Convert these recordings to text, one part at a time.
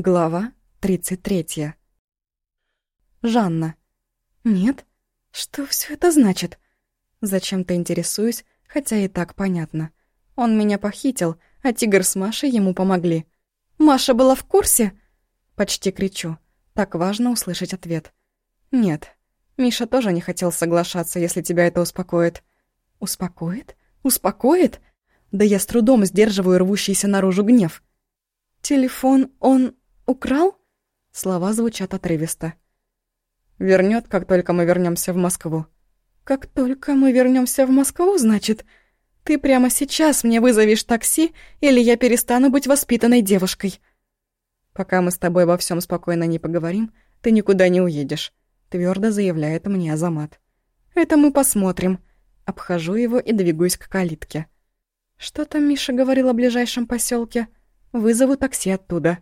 Глава 33. Жанна. Нет? Что все это значит? Зачем-то интересуюсь, хотя и так понятно. Он меня похитил, а тигр с Машей ему помогли. «Маша была в курсе?» Почти кричу. Так важно услышать ответ. «Нет. Миша тоже не хотел соглашаться, если тебя это успокоит». «Успокоит? Успокоит?» Да я с трудом сдерживаю рвущийся наружу гнев. «Телефон он украл?» Слова звучат отрывисто. Вернет, как только мы вернемся в Москву. Как только мы вернемся в Москву, значит, ты прямо сейчас мне вызовешь такси, или я перестану быть воспитанной девушкой. Пока мы с тобой во всем спокойно не поговорим, ты никуда не уедешь, твердо заявляет мне Азамат. Это мы посмотрим. Обхожу его и двигаюсь к калитке. Что там Миша говорил о ближайшем поселке? Вызову такси оттуда.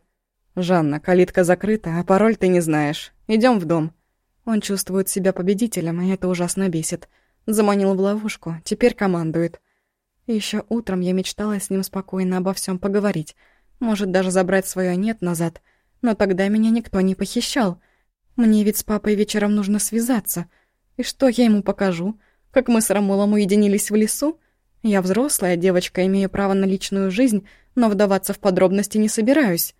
«Жанна, калитка закрыта, а пароль ты не знаешь. Идем в дом». Он чувствует себя победителем, и это ужасно бесит. Заманил в ловушку, теперь командует. Еще утром я мечтала с ним спокойно обо всем поговорить. Может, даже забрать свое «нет» назад. Но тогда меня никто не похищал. Мне ведь с папой вечером нужно связаться. И что я ему покажу? Как мы с Рамулом уединились в лесу? Я взрослая девочка, имею право на личную жизнь, но вдаваться в подробности не собираюсь.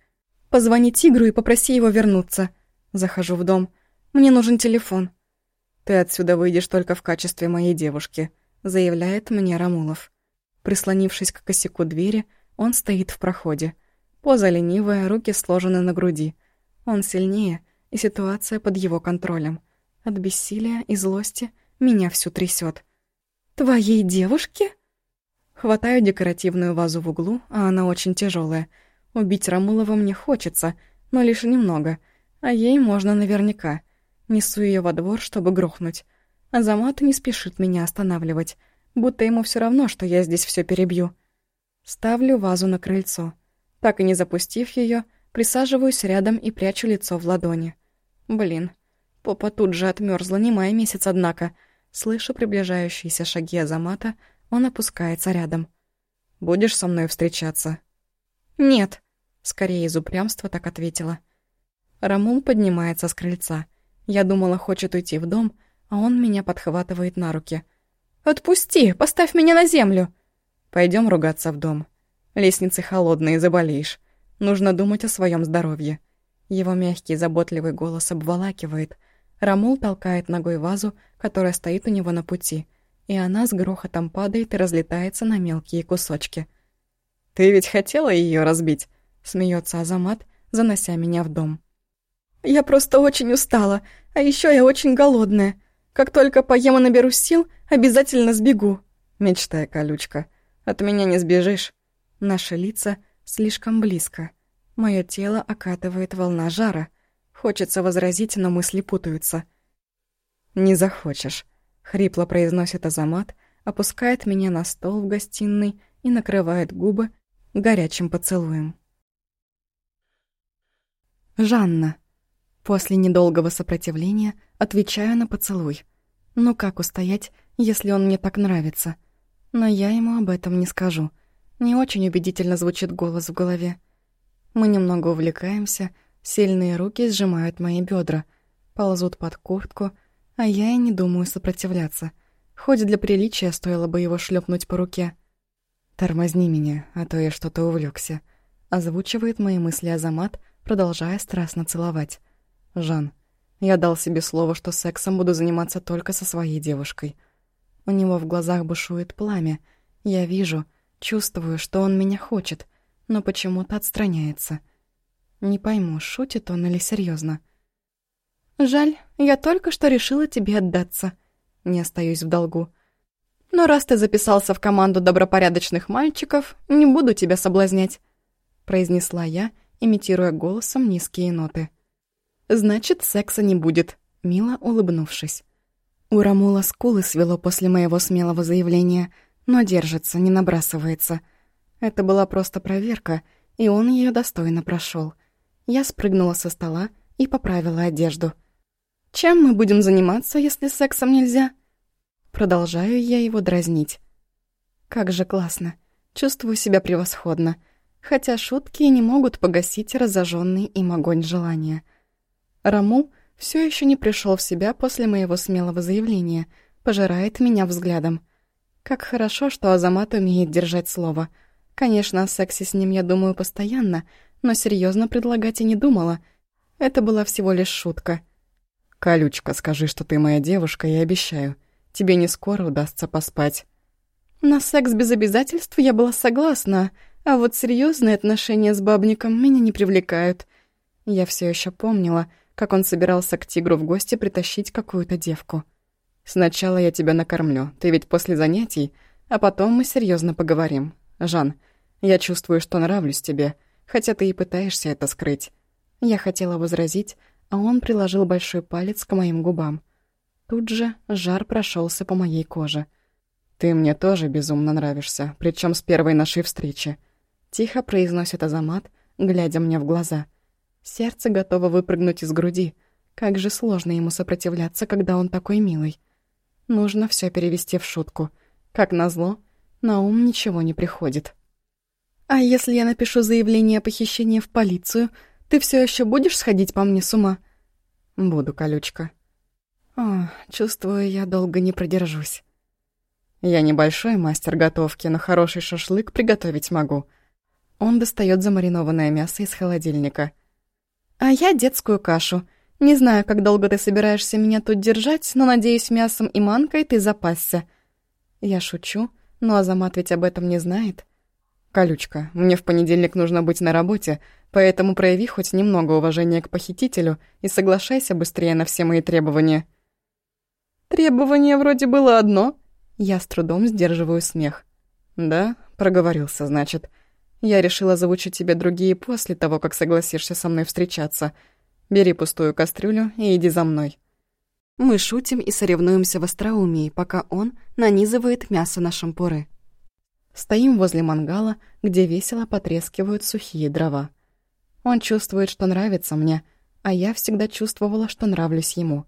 Позвони тигру и попроси его вернуться. Захожу в дом. Мне нужен телефон». «Ты отсюда выйдешь только в качестве моей девушки», — заявляет мне Рамулов. Прислонившись к косяку двери, он стоит в проходе. Поза ленивая, руки сложены на груди. Он сильнее, и ситуация под его контролем. От бессилия и злости меня всю трясет. «Твоей девушке?» Хватаю декоративную вазу в углу, а она очень тяжелая. Убить Рамулова мне хочется, но лишь немного, а ей можно наверняка. Несу ее во двор, чтобы грохнуть. Азамат не спешит меня останавливать, будто ему все равно, что я здесь все перебью. Ставлю вазу на крыльцо. Так и не запустив ее, присаживаюсь рядом и прячу лицо в ладони. Блин, попа тут же отмерзла, не май месяц, однако. Слышу приближающиеся шаги Азамата, он опускается рядом. «Будешь со мной встречаться?» «Нет», — скорее из упрямства так ответила. Рамул поднимается с крыльца — я думала, хочет уйти в дом, а он меня подхватывает на руки. «Отпусти! Поставь меня на землю!» Пойдем ругаться в дом. Лестницы холодные, заболеешь. Нужно думать о своем здоровье». Его мягкий, заботливый голос обволакивает. Рамул толкает ногой вазу, которая стоит у него на пути, и она с грохотом падает и разлетается на мелкие кусочки. «Ты ведь хотела ее разбить?» — смеется Азамат, занося меня в дом. Я просто очень устала, а еще я очень голодная. Как только поем и наберу сил, обязательно сбегу. Мечтая, колючка. От меня не сбежишь. Наши лица слишком близко. Мое тело окатывает волна жара. Хочется возразить, но мысли путаются. «Не захочешь», — хрипло произносит Азамат, опускает меня на стол в гостиной и накрывает губы горячим поцелуем. Жанна. После недолгого сопротивления отвечаю на поцелуй. Ну как устоять, если он мне так нравится? Но я ему об этом не скажу. Не очень убедительно звучит голос в голове. Мы немного увлекаемся, сильные руки сжимают мои бедра, ползут под куртку, а я и не думаю сопротивляться. Хоть для приличия стоило бы его шлепнуть по руке. «Тормозни меня, а то я что-то увлекся, озвучивает мои мысли Азамат, продолжая страстно целовать. Жан, я дал себе слово, что сексом буду заниматься только со своей девушкой. У него в глазах бушует пламя. Я вижу, чувствую, что он меня хочет, но почему-то отстраняется. Не пойму, шутит он или серьезно. «Жаль, я только что решила тебе отдаться. Не остаюсь в долгу. Но раз ты записался в команду добропорядочных мальчиков, не буду тебя соблазнять», произнесла я, имитируя голосом низкие ноты. «Значит, секса не будет», — мило улыбнувшись. У Рамула скулы свело после моего смелого заявления, но держится, не набрасывается. Это была просто проверка, и он ее достойно прошел. Я спрыгнула со стола и поправила одежду. «Чем мы будем заниматься, если сексом нельзя?» Продолжаю я его дразнить. Как же классно. Чувствую себя превосходно. Хотя шутки и не могут погасить разожженный им огонь желания. Рамул все еще не пришел в себя после моего смелого заявления, пожирает меня взглядом. Как хорошо, что Азамат умеет держать слово. Конечно, о сексе с ним я думаю постоянно, но серьезно предлагать и не думала. Это была всего лишь шутка. «Колючка, скажи, что ты моя девушка, я обещаю. Тебе не скоро удастся поспать». На секс без обязательств я была согласна, а вот серьезные отношения с бабником меня не привлекают. Я все еще помнила, как он собирался к тигру в гости притащить какую-то девку. «Сначала я тебя накормлю, ты ведь после занятий, а потом мы серьезно поговорим. Жан, я чувствую, что нравлюсь тебе, хотя ты и пытаешься это скрыть». Я хотела возразить, а он приложил большой палец к моим губам. Тут же жар прошелся по моей коже. «Ты мне тоже безумно нравишься, причем с первой нашей встречи», — тихо произносит Азамат, глядя мне в глаза. Сердце готово выпрыгнуть из груди. Как же сложно ему сопротивляться, когда он такой милый. Нужно все перевести в шутку. Как назло, на ум ничего не приходит. «А если я напишу заявление о похищении в полицию, ты все еще будешь сходить по мне с ума?» «Буду, колючка». «О, чувствую, я долго не продержусь». «Я небольшой мастер готовки, но хороший шашлык приготовить могу». Он достает замаринованное мясо из холодильника. «А я детскую кашу. Не знаю, как долго ты собираешься меня тут держать, но, надеюсь, мясом и манкой ты запасся». Я шучу, но Азамат ведь об этом не знает. «Колючка, мне в понедельник нужно быть на работе, поэтому прояви хоть немного уважения к похитителю и соглашайся быстрее на все мои требования». «Требование вроде было одно». Я с трудом сдерживаю смех. «Да?» — проговорился, значит. «Я решила заучить тебе другие после того, как согласишься со мной встречаться. Бери пустую кастрюлю и иди за мной». Мы шутим и соревнуемся в остроумии, пока он нанизывает мясо на шампуры. Стоим возле мангала, где весело потрескивают сухие дрова. Он чувствует, что нравится мне, а я всегда чувствовала, что нравлюсь ему.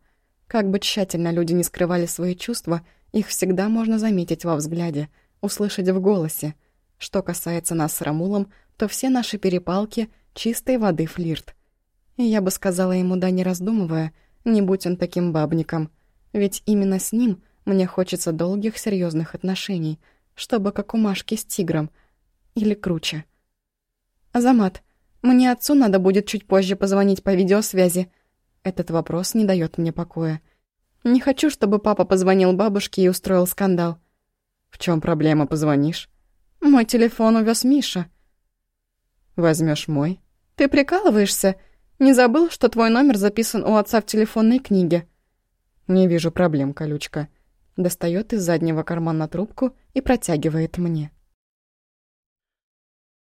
Как бы тщательно люди не скрывали свои чувства, их всегда можно заметить во взгляде, услышать в голосе. Что касается нас с Рамулом, то все наши перепалки — чистой воды флирт. И я бы сказала ему «да» не раздумывая, не будь он таким бабником. Ведь именно с ним мне хочется долгих серьезных отношений — чтобы как у Машки с тигром. Или круче. «Азамат, мне отцу надо будет чуть позже позвонить по видеосвязи». Этот вопрос не дает мне покоя. Не хочу, чтобы папа позвонил бабушке и устроил скандал. «В чем проблема, позвонишь?» «Мой телефон увез Миша». Возьмешь мой?» «Ты прикалываешься? Не забыл, что твой номер записан у отца в телефонной книге?» «Не вижу проблем, колючка достает из заднего кармана трубку и протягивает мне.